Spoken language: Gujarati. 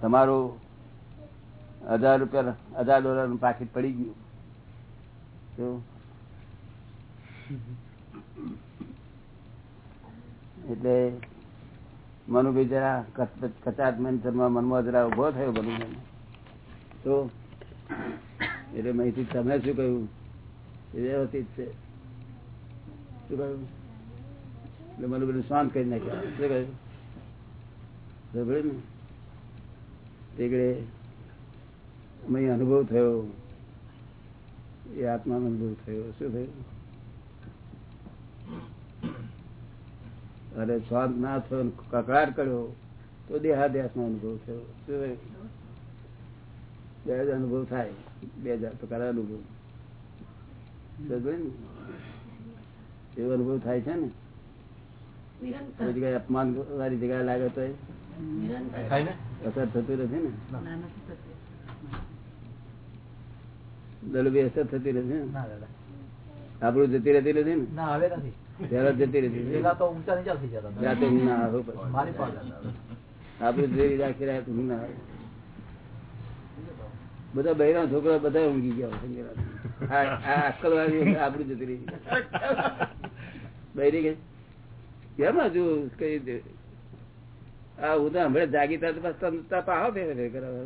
તમારું હજાર રૂપિયા, હજાર ડોલરનું પાકીટ પડી ગયું. તો? એટલે મનુભાઈ જરા કચાત મનમાં જરા ઊભો થયો મનુભાઈ તો? એટલે માહિતી તમે શું કહ્યું? વ્યવસ્થિત છે. શું કહ્યું? એટલે મનુભાઈ શાંત કરી નાખ્યા. શું કહ્યું? ને? તે અહીં અનુભવ થયો. એ આત્માનો અનુભવ થયો. શું થયું? અરે સ્વાદ ના થયો કકડાટ કર્યો, તો દેહાદ્યાસ નો અનુભવ થયો. શું બે હજાર અનુભવ થાય. બે હજાર પ્રકાર અનુભવ. એવો અનુભવ થાય છે ને? જગ્યાએ અપમાન વાળી જગ્યાએ લાગે તો અસર થતું નથી ને દલબી અસર થતી નથી ને? આપણું જતી રહેતી નથી ને? હવે નથી. જરા જતી રહેતી તો ઊંચા નીચા થઈ જતા હતા. રાતે ઊંઘ ના આવે પછી. મારી પાસે આપણું જે રાખી રહ્યા તો ના બધા બહેરા છોકરા બધા ઊંઘી ગયા અક્કલ વાળી આપણું જતી રહી. બહેરી ગઈ કેમ હજુ કઈ આ તો હમણાં જાગી તા તો બસ તમ તાપ આવો ફેર ફેર કરાવે